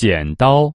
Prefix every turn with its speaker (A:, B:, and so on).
A: 剪刀。